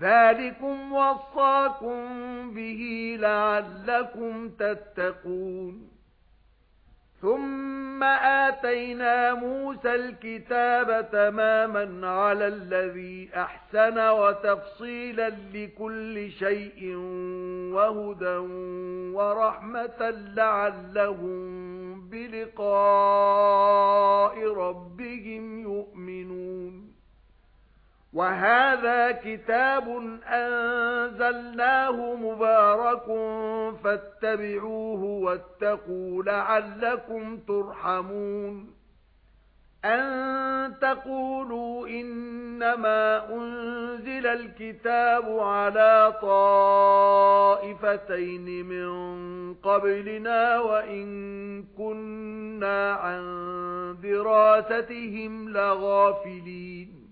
ذَلِكُمْ وَصَّاكُمْ بِهِ لَعَلَّكُمْ تَتَّقُونَ ثُمَّ آتَيْنَا مُوسَى الْكِتَابَ تَمَامًا عَلَى الَّذِي أَحْسَنَ وَتَفْصِيلًا لِكُلِّ شَيْءٍ وَهُدًى وَرَحْمَةً لَعَلَّهُم بِلِقَاءِ وَهَذَا كِتَابٌ أَنزَلْنَاهُ مُبَارَكٌ فَاتَّبِعُوهُ وَاتَّقُوا لَعَلَّكُمْ تُرْحَمُونَ أَن تَقُولُوا إِنَّمَا أُنزِلَ الْكِتَابُ عَلَى طَائِفَتَيْنِ مِن قَبْلِنَا وَإِن كُنَّا عَن دِرَاسَتِهِمْ لَغَافِلِينَ